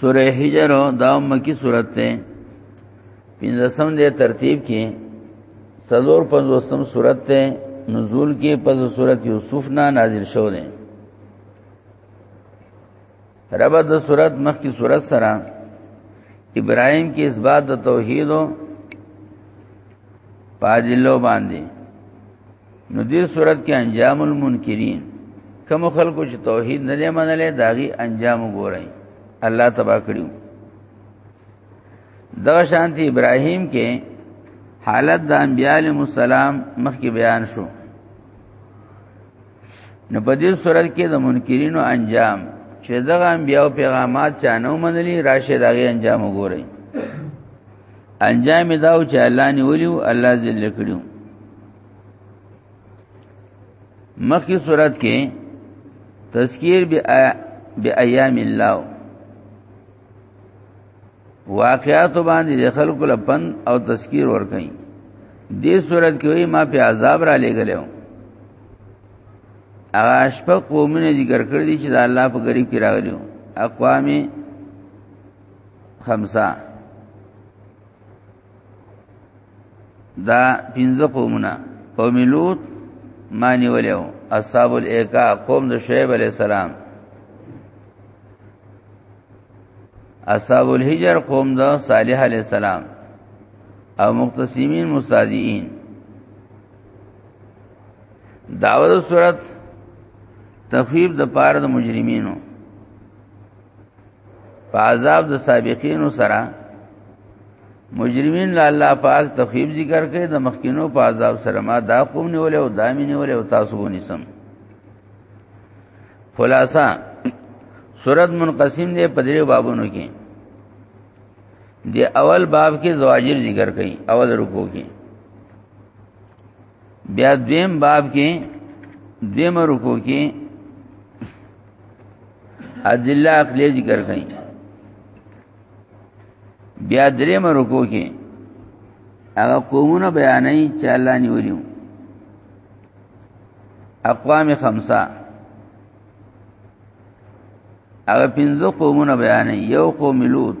سوره هجر دا مکی سورت ده پنځم دې ترتیب کې سلور پنځوسم سورت ده نزول کې په سورت یوسف نه نازل شو ده رب د سورت مخ کی سورت سره ابراهيم کې اثبات د توحید او پاجلو باندې نو دې صورت کې انجام المنکرین کوم خلکو چې توحید نه لري منلې داغي انجام وګورئ الله تبا کړیو دا شانتی ابراهیم کې حالت د انبیاء علیهم السلام مخکې بیان شو نو په دې صورت کې د منکرینو انجام چې دغه انبیاء او پیغامات چانه منلي راشه دغه انجام وګورئ انجام دا و چې الله نیولیو الله ذل کړیو مخکې صورت کې تذکیر بی ایام الله واقعات باندې د خلکو لپن او تذکیر ور کوي دې صورت کې وي ما په عذاب را لګلم هغه شپه قومونه ذکر کړی چې د الله په غریب کې راغلیو اقوام خمسه دا پنځه قومونه قوم لوط معنی ولیو اصحاب الایکا قوم د شعیب علی السلام اصحاب الحجر قوم د صالح علی السلام او مقتسمین مستاذین داوود صورت تخفیف د پاره د مجرمینو په عذاب د سابقینو سره مجرمین له الله پاک تخیب ذکر کوي د مخکینو په عذاب سره ما دا قوم نیولې او دا مې نیولې او تاسو ونیسم خلاصہ سورت منقسم دی په دریو بابونو کې دی اول باب کې زواجر ذکر کړي اول رکو کې بیا دویم باب کې دویم رکو کې ادله عقلی ذکر کړي بیا دریم رکو کې هغه قومونه بیانې چې الله نیولیو اقوام خمسه هغه پنځه قومونه بیانې یو قوم لوط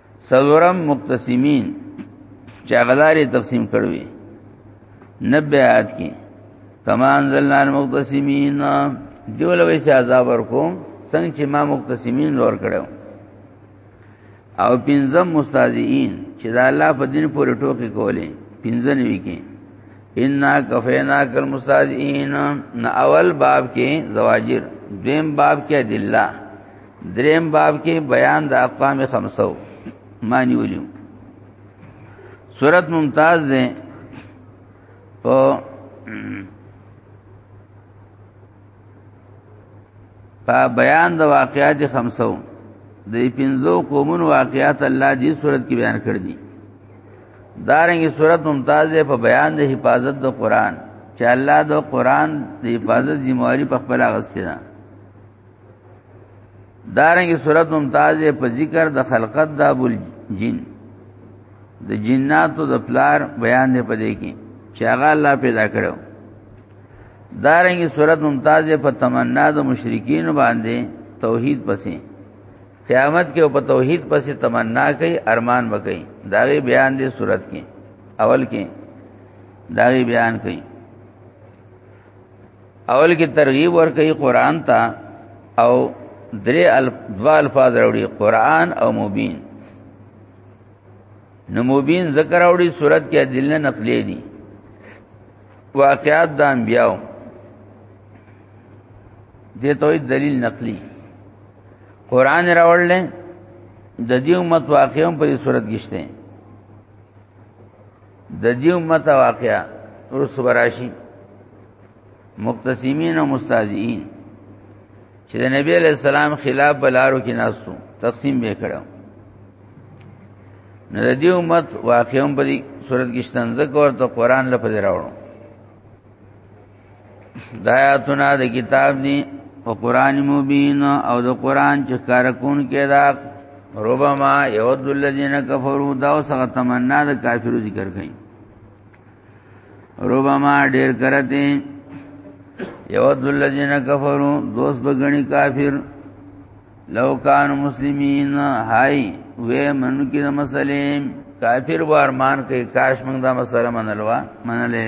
سلورم مقتسمین چې غلارې تقسیم کړوي 90 آیات کې کما انزلنا المقتسمین دیول وې سي عذاب ورکو څنګه چې ما مقتسمین لور کړو او پنځم مستاذین چې دا الله په دین پورې ټوکی کولې پنځه نیوي کې ان کفینا کل مستاذین نا اول باب کې زواجر دیم باب کې دللا دریم باب کې بیان د اقوام خمسو معنی ولیو صورت ممتاز ده په په بیان د واقعات خمسو د پنځو قومونو واقعات الله دې صورت کې بیان کړ دي دارنګه صورت ممتاز ده په بیان د حفاظت د قران چې الله د قران د حفاظت ذمہ واری په خپل غسته ده دارنګه صورت ممتاز په ذکر د خلقت د ابو الجن د جناتو د پلار بیان دی پدې کې چې هغه الله پیدا کړو دارنګه صورت ممتاز په تمنا د مشرکین باندې توحید پسې قیامت کې په توحید پسې تمنا کوي ارمان وکړي دا بیان دی صورت کې اول کې دا بیان کوي اول کې ترغیب ورکړي قران ته او درې الف دوا الفاظ راوړي قران او مبین نو مبین ذکر راوړي صورت کې دلنه نقلې دي واقعات د انبیاو دې توحید دلیل نقلی قران راوړل د دې امت واقعوم په صورت گشته د دې امت واقعا رسو براشي مقتسمین او مستاذین چې د نبی علی السلام خلاف بلارو کې ناسو تقسیم به کړو نو د دې امت واقعا په دې صورت کې شتنځ کور ته قران لپاره راوړو دایاتونه د کتاب دی او قران مبین او د قران چې کارکون کې دا ربما یود الذین کفروا دا څنګه تمنا د کافرو ذکر کړي ربما ډیر کرتے یود الذین کفروا دوست بغنی کافر لو کان مسلمین هاي وې من کې د مسلم کافر وارمان کې کاش موږ دا مسله منلوا منلې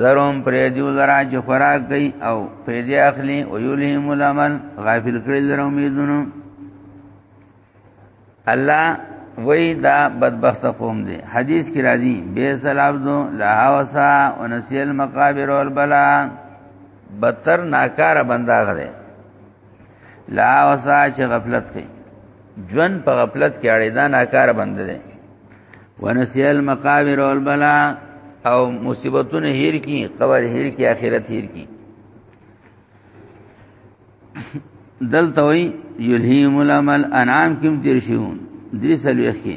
زروم پرې دیو لرا چې خوراک کوي او پیدا اخلي او یلهم العمل غافل کړي لرا امیدونو الله وای دا بدبخت قوم دی حدیث کی راځي بے سلام دو لا وسا ونسیل مقابر والبلا بتر ناکار بندا غره لا وسا چې غفلت کوي ژوند په غفلت کې اړې دا ناکار بند دي ونسیل مقابر والبلا او مصیبتونه هیر کی قبر هیر کی آخرت هیر کی دلته وی یلهیم العمل انعام کوم تیر شون درې سلوخ کې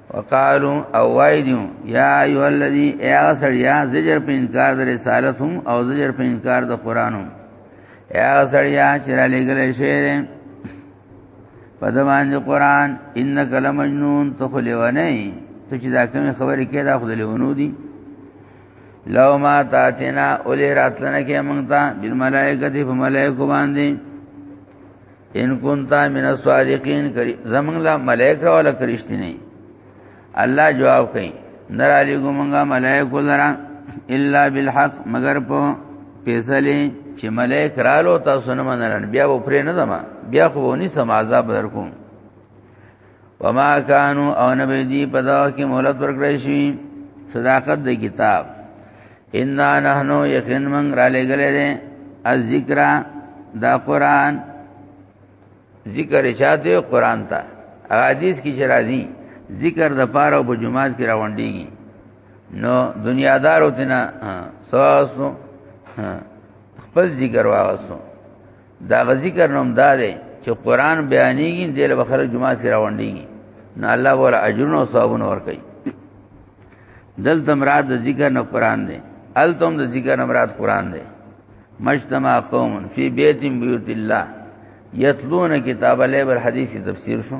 وقالو او وای دیو یا ایو الذی یا سړیا زجر په انکار د رسالت هم او زجر په انکار د قران هم یا سړیا چې را لګل شي په د باندې قران انک لمجنون ته خو لیونه ته چې دا کوم خبرې کې دا خو لیونو دي لو ما تاتنا اولی راتلنه کې مونږ ته بل ملائکه دی په ملائکه باندې ان كنت من الصادقين زمنګ لا ملائکه ولا کرشتي نه الله جواب کوي نر علی ګمنګا ملائکه لرا الا بالحق مگر په پیسلې چې ملائک رالو تاسو نه منل بیا و پرې نه دما بیا خو ونی سم عذاب درکوم وما كانوا او نبی دی په دا کې مهلت ورکړی شي صداقت د کتاب ان نحنو یقین من را لګلې ده الذکر دا قران ذکر چاته قران ته حدیث کی شرازی ذکر د پاره او په جمعات کې راوندېږي نو دنیا دار وتنه سواسو خپل ذکر واغسو دا ذکر نوم دا دی چې قران بیانېږي دله بخره جمعه کې راوندېږي نو الله ولا اجر او ثواب ور کوي دلته مراد د ذکر نه قران دی التم د ذکر نه مراد قران دی مجتمع قوم فی بیت بیوت الله یتلون کتاب الله بر حدیث تفسیر شو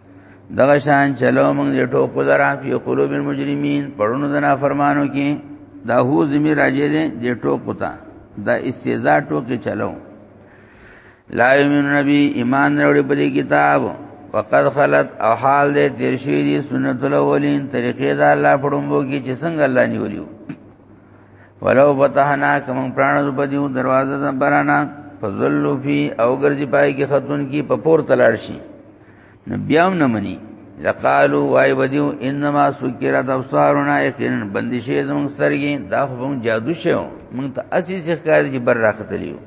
دغه شان چلو موږ دې ټوکو لرا فی قلوب المجرمین پړونو د نافرمانو کې دا هو زمي راځي دې دې ټوکو ته دا استهزاء ټوکې چلو لا یمن نبی ایمان وروړي په دې کتاب وقد خلت او حال دې تیر شي دي سنت الاولین طریقې دا الله پړومبو کې چې څنګه الله نیولیو ولو فتحنا کم پران په دیو دروازه زبرانا فذلوا فی او ګرځي پای کې خاتون کې په پور تلار شي نبيام نه مني لقالو وای بدیو انما سکرت ابصارنا یقینا بندي شي زمون سرګي دا خو مون جادو شو مون ته اسی ښکار چې بر راختلیو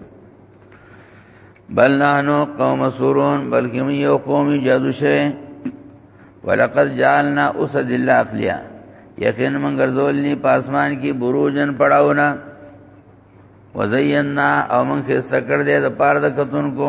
بل نحنو قوم سورون بلکې مون یو قوم جادو شي ولقد جعلنا اسد الله اقلیا یقینا مون ګرځول ني پاسمان کې بروجن پړاونا وزینا او مون خسته کړ دې د پاره د کتون کو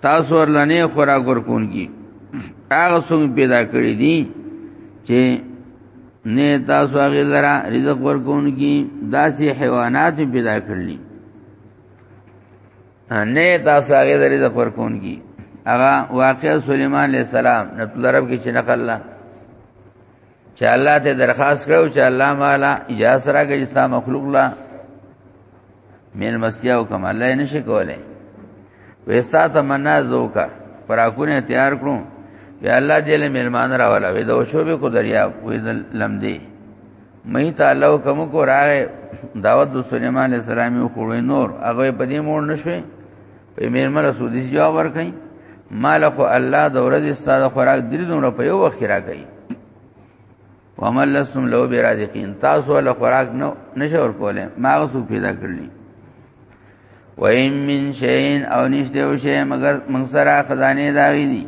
تاسو ورلنې خوراک ورکون کی هغه څنګه پیدا کړی دي چې نه تاسو هغه لرا رزق ورکون کی داسې حیوانات پیدا کړلی نه تاسو هغه لري رزق ورکون کی هغه واقع سليمان عليه السلام نبي رب کې چې نقل الله چې الله ته درخواست کړو چې الله مالا اجازه راکړي چې ستا مخلوق لا مېل مسیاو کوم الله یې نشي کولای وستا تمنا زوکا پراکونه تیار کړو یا الله دې له مېلمان راولا وې د وشو به کو دریا وې د لمدې مې تعالی کوم کو راغې دعوت د سليمان عليه السلام یو کړو نور هغه په دې مور نشوي په میرمن رسول دې جواب ورکړي مال خو الله د ورځې ستاسو خوراک درې دومره په یو وخت راکړي ومل لسم لو برازقین تاسو ول خوراک نو نشور کوله ما غسو پیدا کړلی و ایم من شین او نشته او شی مگر من سره خزانه داغی دي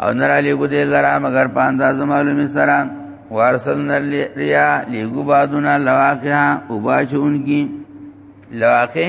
او نر علی ګو دې لرا مگر پانداز معلومه سره وارسلنا الريا لګو بادنا لواقها وباچون کی لواقه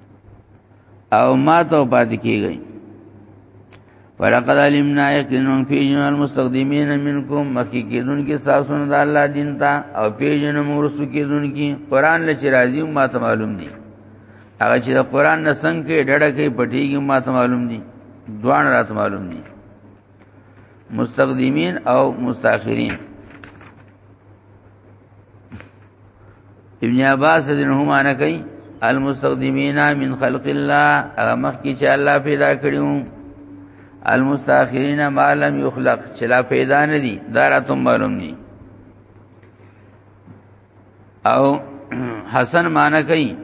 او ما ته پاتې کیږي ولقد علمنا یقینا فی جن المستقدمین منکم مخکی کیدون کې ساسونه د الله دین ته او فی جن مورسو کیدون کې قران لچ راضی ما ته معلوم دي هغه چې د قران نه څنګه ډډه کوي پټیږي ما ته معلوم دي دوان رات معلوم دي مستقدمین او مستاخرین ابن عباس رضیهما نه کوي المستقدمین من خلق الله هغه مخ کی چې الله پیدا کړیو المستاخرین ما لم یخلق چې لا پیدا نه دي دا راتم معلوم دي او حسن معنی کوي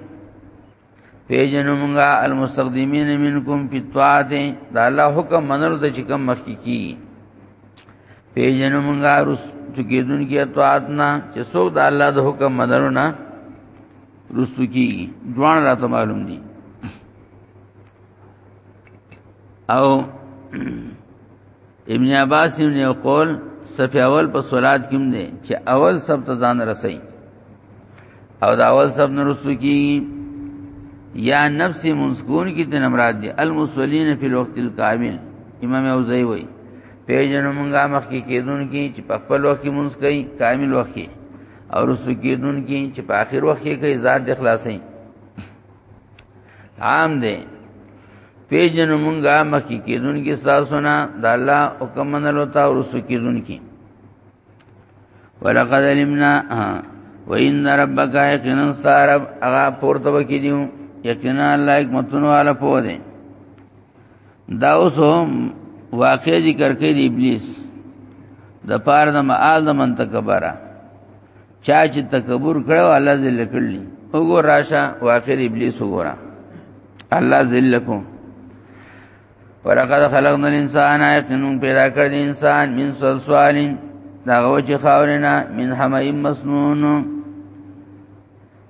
پیجنو مونږه المستقدمین منکم فی الطاعت دا الله حکم منلو ته چې کوم مخکې کی پیجنو مونږه رس چکیدون کی اطاعت نه چې څوک دا الله د حکم منلو نه رسو کی ځوان راته معلوم دي او ابن عباس ابن قول صف اول په صلات کې دی چې اول سب ته ځان رسي او دا اول سب نه رسو کی یا نفس منسکون کی ته مراد دی المصلین فی الوقت الکامل امام اوزئی وای پیجنو مونږه مخ کې کېدون کې چې په خپل وخت کې مونږ کوي کامل وخت کې او رسو کېدون کې چې په آخر وخت کې کوي ذات د اخلاصي عام دی پیجن مونږه مخکې کېدون کې تاسو نه د الله حکم منلو ته ورسو کېدون کې ولقد علمنا وان ربک یقینا سارب هغه پورته وکې دیو یقینا الله حکمتونو والا پوه دی دا اوس واقع ذکر کوي ابلیس د پاره د معال د منتکبره چا چې تکبر کړو الله ذل کړلی وګور راشه واخر ابلیس وګورا الله ذل کو ولقد خلقنا الانسان یقینا پیدا کړ دې انسان من صلصال دا غو چې خاورنا من حمیم مسنون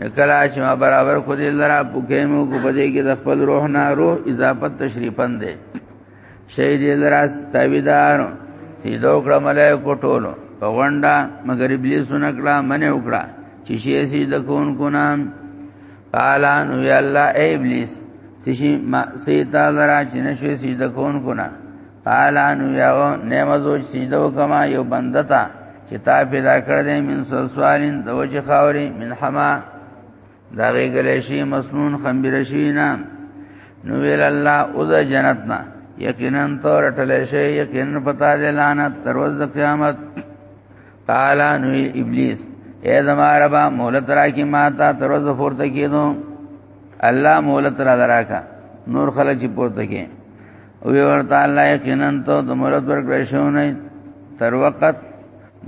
نکلا چې ما برابر خو دې لرا پوکېمو کو پدې کې د خپل روح نه روح اضافت تشریفن دې شي دې لرا ستویدار سیدو کړه ملائکه ټولو په غونډه مگر ابلیس نکړه منه وکړه چې شي سید کون کو نام قال ان وی الله اے ابلیس سشي ما سیتا لرا چې نشوي سید کون کو نا قال ان یو نعمت سیدو کما یو بندتا کتاب پیدا کړ دې من سوالین د وجه خاوري من حما دا غیګلې شي مسنون خمبر شي نه نو ویل الله او د جنت نه یقینا تو رټلې شي یقینا پتا دې لعنت تر ورځ قیامت تعالی نو ابلیس اے زما ربا مولت را کی ما تا تر ورځ پورته کیدو الله مولت را دراکا نور خلک پورته کې او ورته الله یقینا ته د مراد ورکړې شو نه تر وخت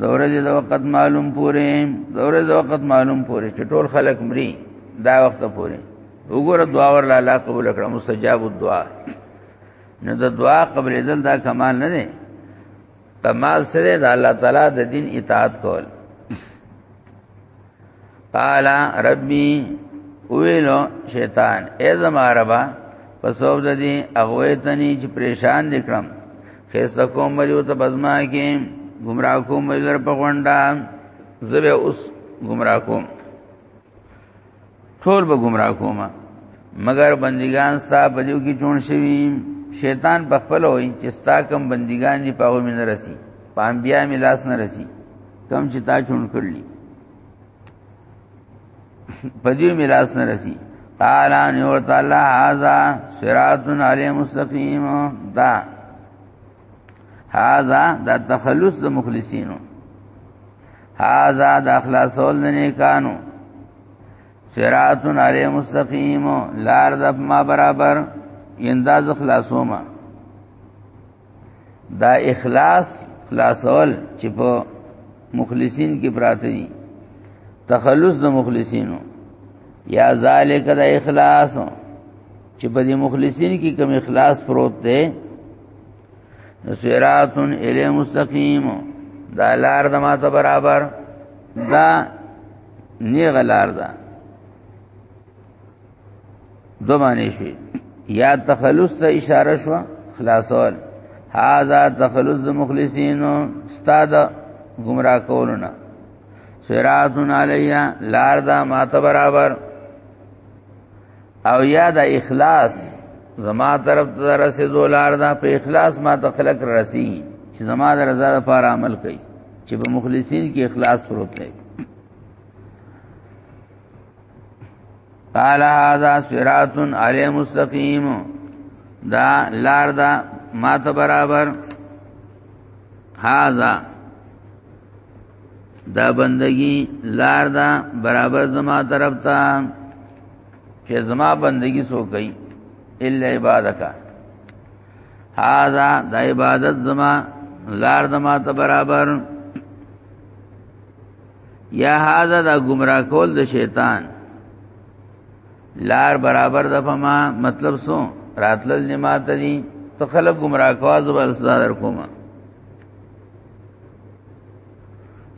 د ورځې د وخت معلوم پورې د ورځې د وخت معلوم پورې چې ټول خلک مري دا وخت پورې وګوره دعا ور لاله قبول کړه مستجاب الدعا نه د دعا قبل دل دا کمال نه دی کمال سره د الله تعالی د دین اطاعت کول قال ربي ویلو شیطان ای زما ربا پسوب د دې اغوې تني چې پریشان دکړم خسته کوم مریو ته بزما کې گمراه کوم ملر په غونډه زبه اوس گمراه کوم ټول به گمراه کوم مگر بندگان ستا په دیو کې چون شوی شیطان په خپل وای چې ستا کم بندگان دی پاغو مين رسی پام بیا می لاس نه رسی کم چې تا چون کړلی په دیو می لاس نه رسی قال ان ور تعالی هاذا صراط علی مستقیم دا هاذا دا تخلص د مخلصینو هاذا د اخلاصول د نیکانو صراط علی مستقیم لار د ما برابر انداز خلاصوما دا اخلاص خلاصول چې په مخلصین کې پراته دي تخلص د مخلصینو یا ذالک د اخلاص چې په دې مخلصین کې کوم اخلاص پروت دی صراط الی مستقیم دا لار د ما ته برابر دا نیغ لار ده دو معنی شوی یا تخلص ته اشاره شو خلاصول هاذا تخلص مخلصین استاد گمراه کولونه صراط علیہ لار دا ما ته برابر او یا د اخلاص زما طرف ته رسیدو لار ده په اخلاص ما ته خلق رسی چې زما د رضا لپاره عمل کوي چې په مخلصین کې اخلاص پروت دی قال هذا صراط علی مستقیم دا لار دا ما ته برابر هذا دا بندگی لار دا برابر زما طرف تا چې زما بندگی سو کوي الا عبادت کا هاذا د عبادت زما لار د ما ته برابر یا هاذا د گمراه کول د شیطان لار برابر د فما مطلب سو راتل نمات دي تو خلق گمراه کوا زبر صدر کومه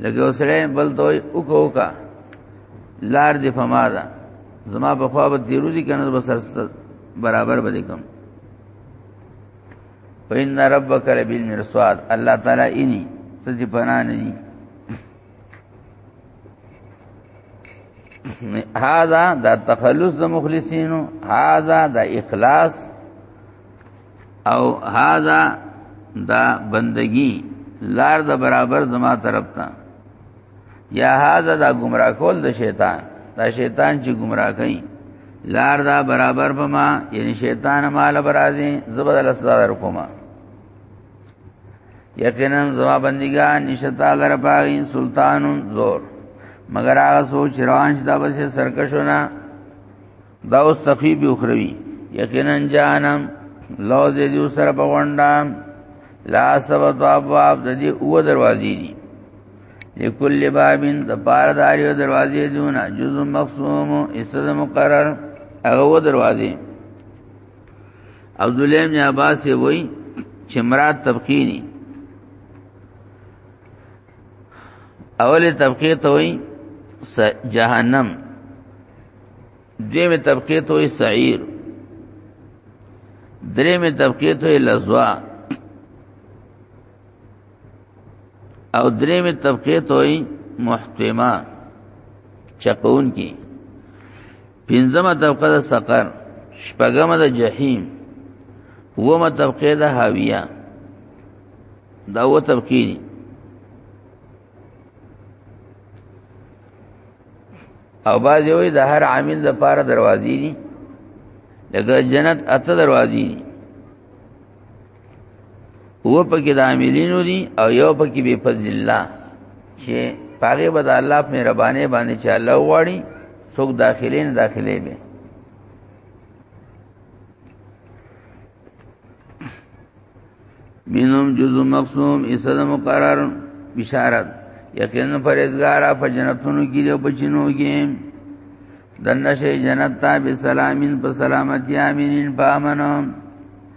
لکه سره بل دوی وکا وکا لار دی فما ده زما په خوا به تیرو دي کنه به سر برابر به کوم وان ربک لبیل مرصاد الله تعالی انی سج پنا نه دي هذا دا تخلص د مخلصینو هذا دا اخلاص او هاذا دا بندگی لار د برابر زما طرف ته یا هاذا دا گمراه کول د شیطان دا شیطان چې گمراه کوي لار دا برابر بما یعنی شیطان مال برازي زبدل صدر کوما یقینا زما بندگان نشتا لر پاغي سلطان زور مگر هغه سوچ روان شته بس سرکشونه دا اوس تخیب اخروی یقینا جانم لو دې دې سره په غونډه لا سبت ابواب د دې او دروازې دي لکل بابین د پار داریو دروازې دیونه جزء مقسوم اسد مقرر هغه و دروازې عبد الله بن عباس وی چې مراد تبقینی اوله طبقه ته وای جهنم دیمه طبقه ته وای سعیر دریمه طبقه ته وای لزوا او دریمه طبقه ته وای محتمه چقون کی پنځمه طبقه د سقر شپږمه د جهنم ومه طبقه د هاویه دا و طبقه دي او باز یو د هر عامل لپاره دروازې دي لکه جنت اته دروازې دي و پکې د عاملینو دي او یو پکې به فضل الله چې پاره به د الله په مهرباني باندې چې الله غواړي څوک داخلي نه داخلي به مینم جزو مقسوم اسد مقرر بشارت یقینا پرهیزګارا په جنتونو کې دی او په چینو کې دنه شي جنت ته به سلامین په سلامتی امینین په امنو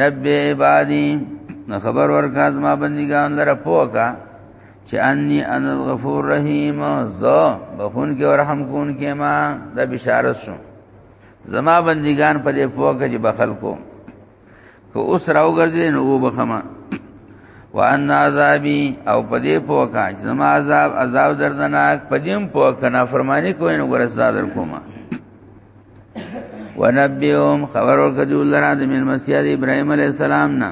نبی عبادی خبر ورکا زما بندگان لره پوکا چې انی ان الغفور رحیم ز بخون کې ورحم کون کې ما د بشارت شو زما بندگان په دې پوکا چې بخل کو کو اوس راو ګرځي نو و بخما وان عذابی او په دې پوکا چې زما عذاب عذاب دردناک په دې پوکا نه فرمانی کوی نو ګرځا در کومه ونبيهم خبر ورکړي لرا د مل مسیح ابراهيم عليه السلام نه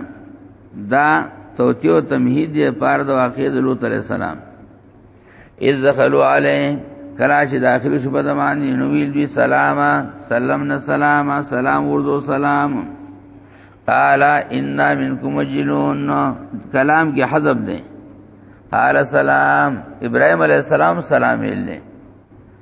دا توتیو تمهید دی پار د واقع د لوط عليه السلام اذ دخلوا عليه کلا چې داخل شو په دمانې نو ویل دوی سلاما سلمنا سلاما سلام ورزو سلام قال ان منکم مجلون کلام کې حذف دی قال سلام ابراهيم عليه السلام سلام ویل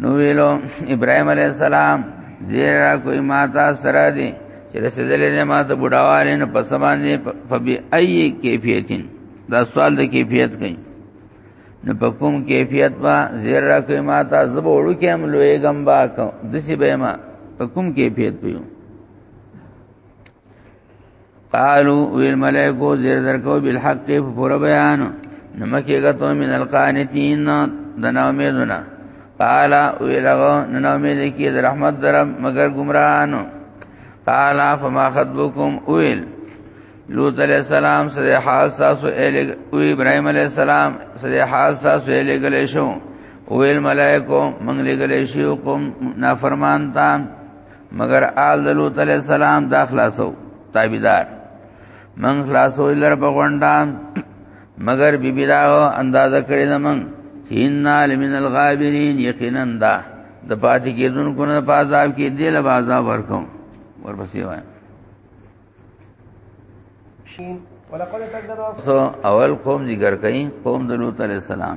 نو ویلو ابراهيم عليه السلام زیرا کوئی ماتا سره دی چې رسیدلې نه ماته بډاواله نه پس باندې په بي اي کیفیتین دا سوال د کیفیت کوي نو په کوم کیفیت با زیرا کوئی ماتا زب وړو کې هم لوی ګمبا کو دسی به ما په کوم کیفیت پیو قالو ویل ملائکو زیر درکو بالحق په پورا بیان نمکه غتو من القانتین د نومیدونه قال ویلغو نومید کی د رحمت درم مگر گمراهانو قال فما خطبكم ویل لوط علیہ السلام سره حال تاسو ال او ابراهيم علیہ السلام سره حال تاسو ال غلې شو ویل ملائکو من لګلې شو کوم نافرمان تام مگر آل دلوت علیہ السلام دا خلاصو تابیدار من خلاصو لر بغوندان مگر بی بی داو اندازه کړی نه من هینا لمن الغابرین یقینا دا د پاتې کېدونکو نه په عذاب کې دی له عذاب ورکوم ورپسې وایم سو اول قوم ذکر کئ قوم د لوط علیہ السلام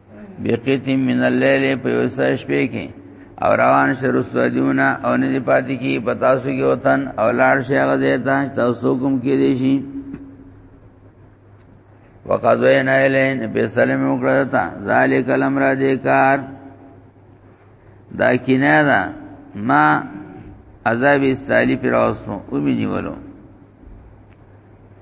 بقیت من الليل په وسه شپې کې او روان شه رسوجونه او نه پاتې کی پتا سو کې وطن او لاړ شه هغه دیتا تاسو کوم کې دی شي وقد وینا الین په سلام وکړه تا ذالک الامر دې کار دا کینه دا ما عذاب سالی پر اوسو او می نیولو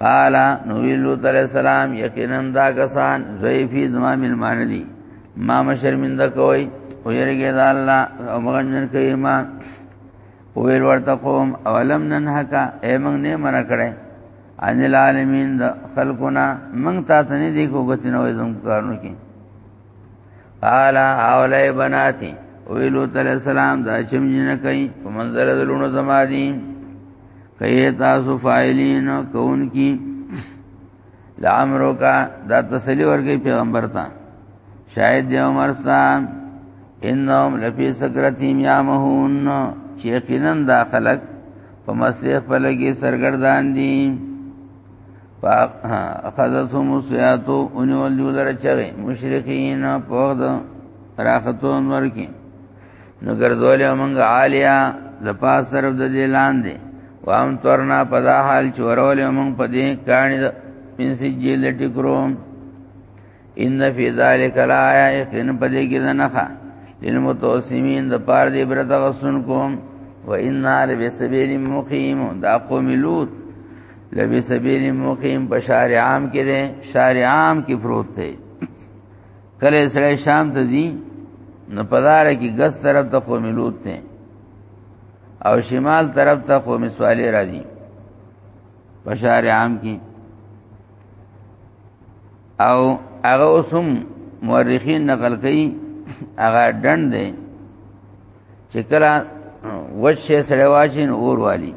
قال نو ویلو تعالی السلام یقینا دا کسان ضعیفی زما ملمان دي ما مشرمنده کوي او یریګه دا الله او مغنن کوي ما او ویل ورته قوم اولم ننهک ایمن نه منع کړي ان العالمین د خلقنا من تا ته نه دی کو غتی نو زم کارونو کې قال اولای بناتی ویلو تعالی السلام دا چم جن کوي په منظر دلونو زما دي کئی تاسو فائلین کون کی لعمرو کا دا تسلی ورکی پیغمبر تا شاید دی عمر ستان انهم لفی سکرتیم یامهون چی یقینا دا خلق په مسلیخ په لګي سرګردان دي پاک اخذتهم سیاتو اونې ول دی لره چغه مشرکین په وخت راختون ورکی نو ګرځولې موږ عالیا د پاس طرف د دې لاندې وام تورنا په دا حال چورولې موږ په دې کاڼي د پنسي جیل ټکرو ان فی ذلک لایا یقین په دې کې نه ښه للمتوسمین د پار دې برت غسن کوم و ان لبی سبیل مقیم دا قوم لوط لبی سبیل مقیم په شارع عام کې ده شارع عام کې پروت دی کله سره شام ته ځي نو پدار کې غس طرف ته قوم لوط ته او شمال طرف ته قوم صالح راځي په شهر عام کې او هغه اوسم مورخین نقل کوي هغه ډند دی چې کله وشه سره واچین اور والی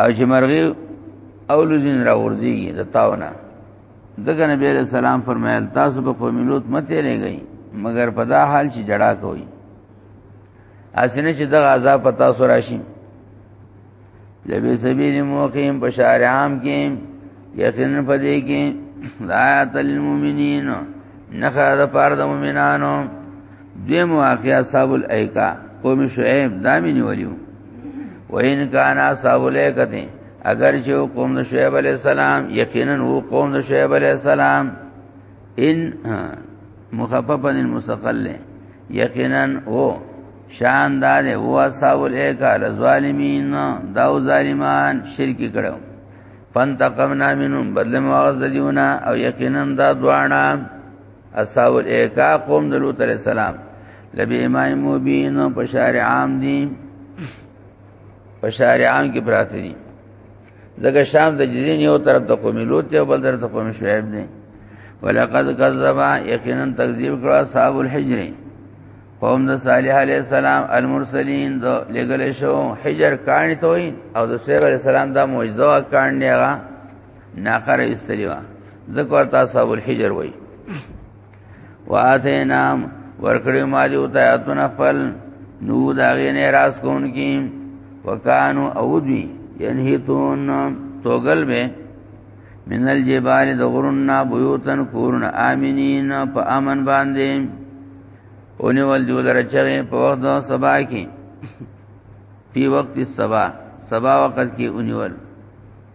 او چې مرغي او لزین را ورځيږي د تاونه دغه نبی علیہ السلام فرمایل تاسو په قوم لوط مته رېږئ مگر په دا حال چې جڑا کوي اسنه چې دغه عذاب په تاسو راشي لبی سبیل موقیم په شارع عام کې یقینا پدې کې آیات المؤمنین نخا د پاره د مؤمنانو دویم واقع اصحاب الایکا قوم شعیب دامی نیولیو و ان کان اصحاب الایکا ته اگر چې قوم د شعیب علی السلام یقینا وو قوم د شعیب علی السلام ان مخففا المستقل یقینا وو شان دار هو اصحاب الایکا الظالمین داو ظالمان شرک کړو فانتقمنا منهم بدل مواغذ دیونا او یقینا دا دوانا اصحاب الیکا قوم د لوط علیہ السلام لبی امام مبین په شارع عام دي په شارع عام کې پراته دي دغه شام د جزین یو طرف ته قوم لوط دی او بل طرف ته قوم شعیب دی ولقد كذب یقینا تکذیب کړه اصحاب الحجر قوم د صالح علی السلام المرسلین د لګل شو حجر کانی توي او د صالح علی السلام د معجزه کانی هغه ناقره استلی وا ذکر تاسو ابو الحجر وای واته نام ورکړې ما دی او تاتون خپل نو دا غې نه راس کون کی وکانو اودوی ینهتون توغل به من الجبال دغرنا بيوتن کورن امنين په امن باندې اونې ول دی ولرچغه په وخت د سبا کې په وخت سبا سبا وخت کې اونې ول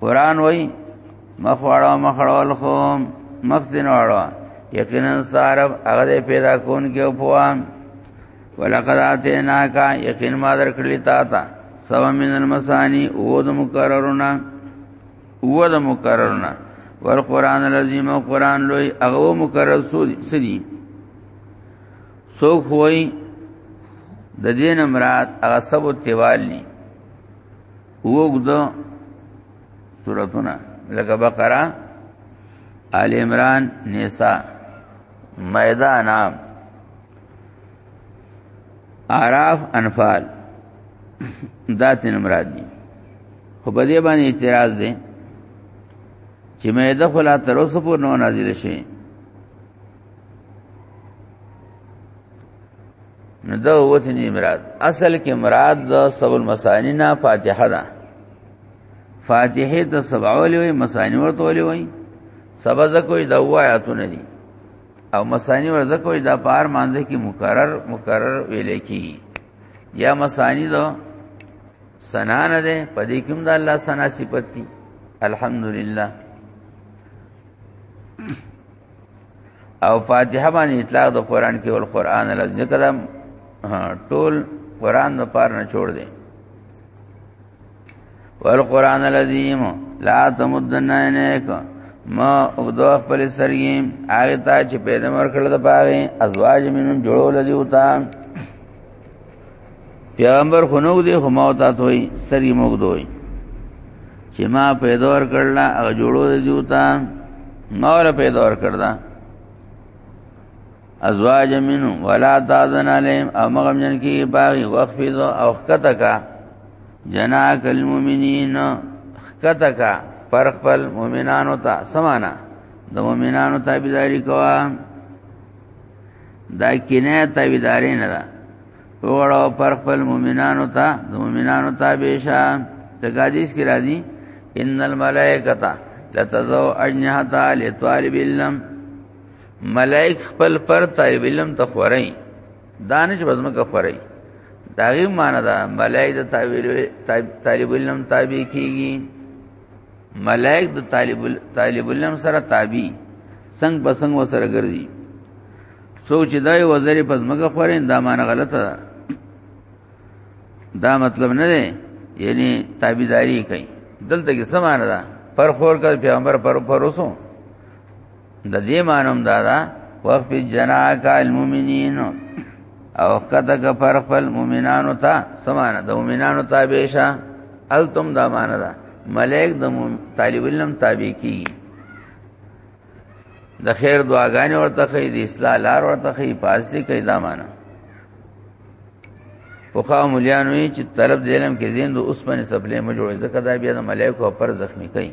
قران وای مخواړه مخړول خو مخ دین واړه یقینا سارب هغه پیدا کون کې او پوام ولقد اتینا کا یقین ما درکړی تا تا سو من المسانی او د مکررنا او د مکررنا ور قران العظیم او قران لوی هغه مکرر سدي سو خوئی د دین مراد هغه سبو تیوال ني وګد سورتونه لکه بقره آل عمران نساء مائده انعام اعراف انفال ذات مراد دي خو په دې باندې اعتراض دی چې مائده خلا تر اوسه پور نه نازل شي نو دا وته نه مراد اصل کې مراد د سب المسانی نه فاتحه ده فاتحه ته سبعول وي مسانی ورته ولي وي سبا ز کوئی دا آیاتونه دي او مسانی ورته کوئی دا پار مانځه کې مکرر مکرر ویل کی یا مسانی دو سنا نه ده پدې کوم د الله سنا صفت دي الحمدلله او فاتحه باندې اطلاق د قران کې ول قران لفظ نه کلام ټول قران د پار نه جوړ دی ول قران العظیم لا تمدن عینک ما او دو خپل سرګي هغه ته چې پیدا ورکړل د پاره ازواج مینم جوړول دی وتا پیغمبر خنوګ دی خو ما او تا توي سری موګ دوی چې ما پیدا ور کړل هغه جوړو دی جوتا ما ور پیدا ور کړل ازواج منو ولا تاذن علیم او مغم جن کی باغی وخفض او خکتا کا جنا کل مومنین خکتا کا پر خپل مومنانو ته سمانا د مومنانو تابعداري کوه دا کینه تابعداري نه ده وګړو پر خپل مؤمنانو ته د مؤمنانو تابع شه د حدیث کې راځي ان الملائکه لتزو اجنحتا لطالب العلم ملائک خپل پر طالب علم ته خوري دانش بزمه کا خوري داغي معنی دا ملائک د طالب علم تابع کیږي ملائک د طالب طالب العلم سره تابع څنګه بسنګ وسره ګرځي څوک چې دای وزرې پس مګه خورین دا معنی غلطه ده دا مطلب نه دی یعنی تابعداري کوي دلته کې سمانه ده پر خور کا پیغمبر پر پروسو د دې مانوم دادا وخت په جنا کا المؤمنین او کته کا پر خپل مؤمنانو ته سمانه د مؤمنانو تابع شه التم دا معنا ده ملائک د طالب علم تابع کی د خیر دعاګانې ورته خې د اصلاح لار ورته خې پاسې کې دا معنا پوخا مليانو چې طلب د علم کې زیند اوس باندې سپلې مجوړې ځکه دا بیا د ملائکه پر زخمی کوي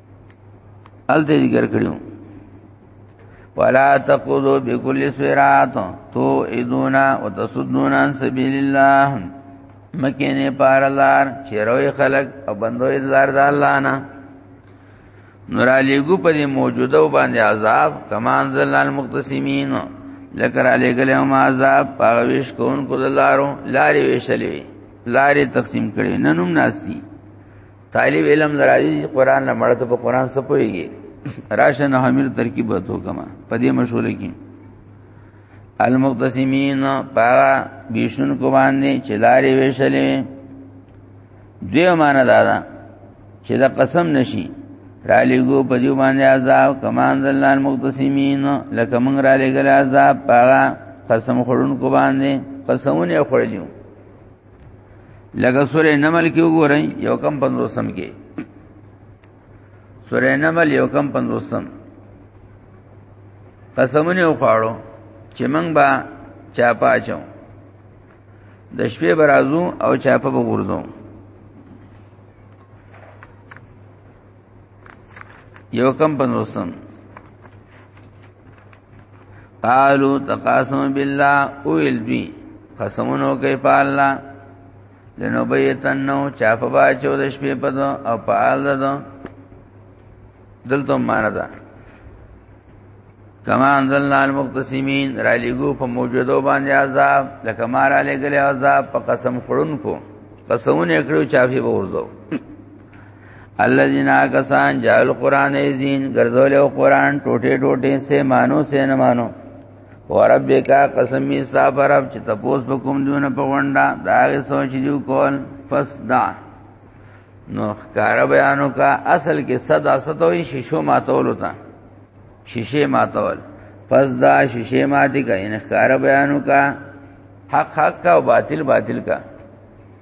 ال دې ذکر کړیو ولا تقولوا بكل صراط تو ادونا وتصدون عن سبيل الله مکینه پار لار چیروي خلق او بندوي لار د الله نه نور علی ګو په دې موجوده باندې عذاب کمان ذل المقتسمین لکر علی ګلهم عذاب پاویش کون کو دلارو لارې ویشلې لارې تقسیم کړي ننوم ناسي طالب علم لرایي قران نه مړ ته په قران سپويږي راشه نه حمیر ترکیب وته کما په دې مشغوله کې المقتسمین پاغا بیشن کو باندې چلارې ویشلې دیو معنا دادا چې دا قسم نشي را لګو په دیو باندې عذاب کمان ذل المقتسمین لکه موږ را لګل عذاب پاغا قسم خورون کو باندې قسمونه خورلیو لکه سورې نمل کې وګورئ یو کم 50 کې سورې نمل یو کم 50 قسمونه وخاړو چې موږ به چا پاچو د شپې برازو او چاپه بغورځو یو کم پنځوسم قالو تقاسم بالله او البی قسمونو کوي په الله لنو بیتنو چا په باچو د شپې په دو او په آل دو دلته معنا ده کما انزلنا المقتسمین را لګو په موجودو باندې عذاب لکه ما را لګل عذاب په قسم خورونکو قسمونه کړو چافي به ورځو الذين كسان جعل القران دين ګرځول او قران ټوټه ټوټه سه مانو سه نه مانو وربک قسم صاحب رب چې تپوس وکوم دونه په وندا دا سوچ دیو کول پس دا نو کار بیانو کا اصل کې صدا ستوي شیشو ماتول ہوتا شیشه ماتول پس دا شیشه ماتی کا ان کار بیانو کا حق حق کا او باطل باطل کا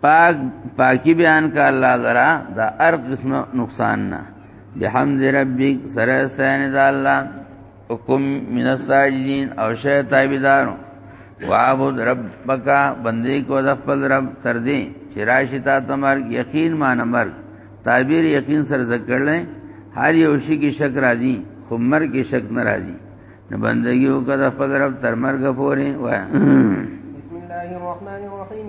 پاک پاکی بیان کا الله درا دا هر قسم نقصان نه بحمد ربک سره سین د الله حکم من الساجدین او شی تابعدارو وعبد ربک بندې کو د خپل رب تر دې چې راشي تا تمر یقین مان مرګ تعبیر یقین سره ذکر لې هر یو شي کې شک راځي خو مرګ کې شک نه راځي نو بندګي وکړه خپل رب تر مرګ پورې وای بسم الله الرحمن الرحیم